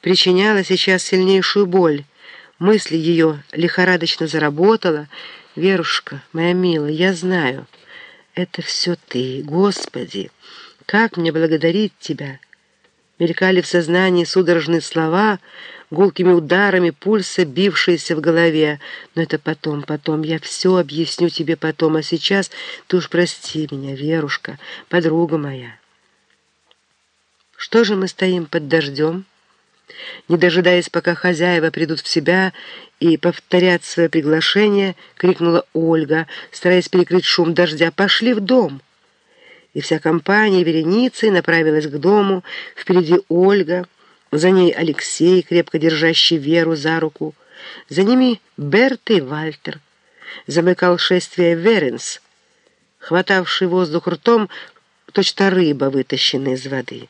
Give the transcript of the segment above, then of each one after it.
причиняла сейчас сильнейшую боль. Мысль ее лихорадочно заработала. «Верушка, моя милая, я знаю, это все ты, Господи! Как мне благодарить Тебя?» Мелькали в сознании судорожные слова, гулкими ударами пульса, бившиеся в голове. Но это потом, потом, я все объясню тебе потом, а сейчас ты уж прости меня, Верушка, подруга моя. Что же мы стоим под дождем? Не дожидаясь, пока хозяева придут в себя и повторят свое приглашение, крикнула Ольга, стараясь перекрыть шум дождя. «Пошли в дом!» И вся компания вереницей направилась к дому. Впереди Ольга, за ней Алексей, крепко держащий Веру за руку. За ними Берта и Вальтер. Замыкал шествие Веренс, хватавший воздух ртом, точно рыба, вытащенная из воды.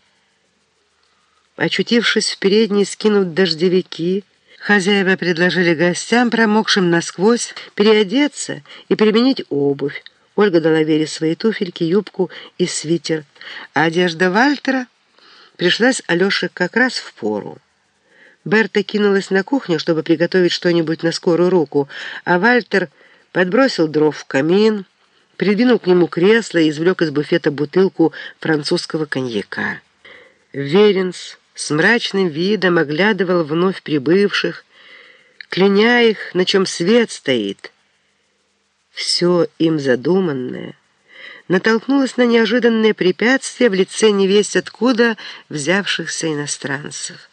Очутившись в передней, скинув дождевики, хозяева предложили гостям, промокшим насквозь, переодеться и переменить обувь. Ольга дала Вере свои туфельки, юбку и свитер, а одежда Вальтера пришлась Алёше как раз в пору. Берта кинулась на кухню, чтобы приготовить что-нибудь на скорую руку, а Вальтер подбросил дров в камин, придвинул к нему кресло и извлек из буфета бутылку французского коньяка. Веренс с мрачным видом оглядывал вновь прибывших, кляня их, на чем свет стоит. Все им задуманное натолкнулось на неожиданное препятствие в лице невесть откуда взявшихся иностранцев.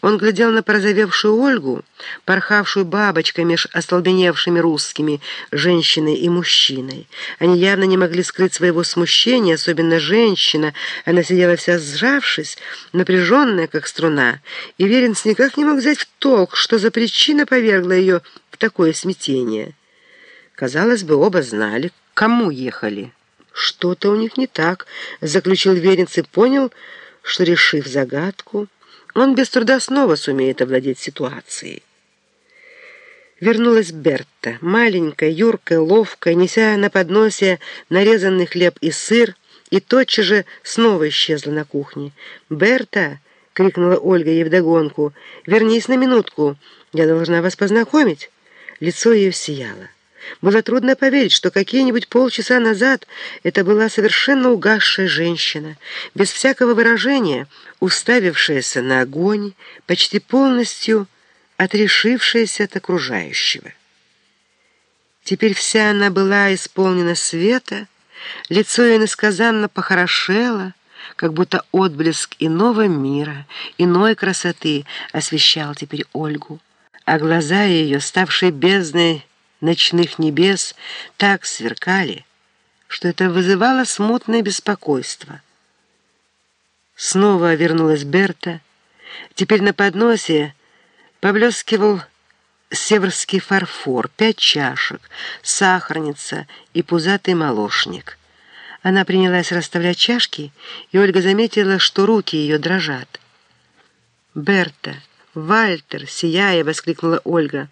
Он глядел на порозовевшую Ольгу, порхавшую бабочкой меж остолбеневшими русскими, женщиной и мужчиной. Они явно не могли скрыть своего смущения, особенно женщина. Она сидела вся сжавшись, напряженная, как струна, и Веренс никак не мог взять в толк, что за причина повергла ее в такое смятение. Казалось бы, оба знали, к кому ехали. «Что-то у них не так», — заключил Веренц и понял, что, решив загадку, он без труда снова сумеет овладеть ситуацией. Вернулась Берта, маленькая, юркая, ловкая, неся на подносе нарезанный хлеб и сыр, и тотчас же снова исчезла на кухне. «Берта!» — крикнула Ольга ей вдогонку. «Вернись на минутку, я должна вас познакомить». Лицо ее сияло. Было трудно поверить, что какие-нибудь полчаса назад это была совершенно угасшая женщина, без всякого выражения, уставившаяся на огонь, почти полностью отрешившаяся от окружающего. Теперь вся она была исполнена света, лицо ее несказанно похорошело, как будто отблеск иного мира, иной красоты освещал теперь Ольгу, а глаза ее, ставшие бездной, ночных небес так сверкали, что это вызывало смутное беспокойство. Снова вернулась Берта. Теперь на подносе поблескивал северский фарфор, пять чашек, сахарница и пузатый молочник. Она принялась расставлять чашки, и Ольга заметила, что руки ее дрожат. «Берта! Вальтер!» — сияя, воскликнула Ольга.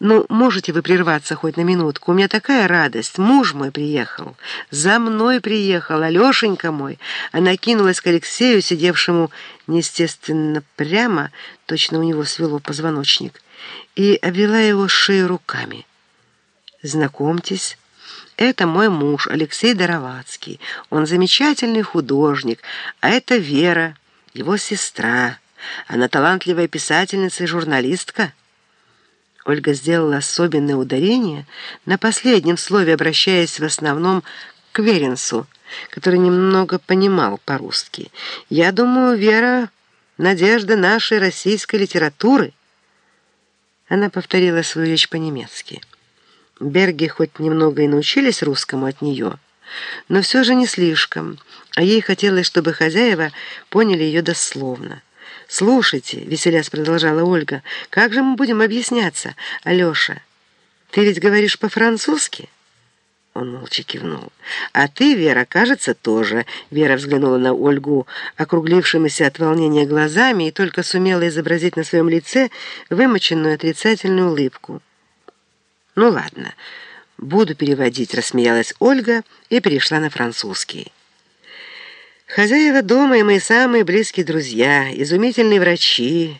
«Ну, можете вы прерваться хоть на минутку? У меня такая радость. Муж мой приехал. За мной приехал, Алешенька мой». Она кинулась к Алексею, сидевшему неестественно прямо, точно у него свело позвоночник, и обвела его шею руками. «Знакомьтесь». Это мой муж, Алексей Доровацкий. Он замечательный художник, а это Вера, его сестра. Она талантливая писательница и журналистка. Ольга сделала особенное ударение на последнем слове, обращаясь в основном к Веренсу, который немного понимал по-русски. «Я думаю, Вера — надежда нашей российской литературы». Она повторила свою речь по-немецки. Берги хоть немного и научились русскому от нее, но все же не слишком, а ей хотелось, чтобы хозяева поняли ее дословно. «Слушайте», — веселясь продолжала Ольга, — «как же мы будем объясняться, Алеша? Ты ведь говоришь по-французски?» Он молча кивнул. «А ты, Вера, кажется, тоже». Вера взглянула на Ольгу, округлившимися от волнения глазами, и только сумела изобразить на своем лице вымоченную отрицательную улыбку. «Ну ладно, буду переводить», — рассмеялась Ольга и перешла на французский. Хозяева дома и мои самые близкие друзья, изумительные врачи,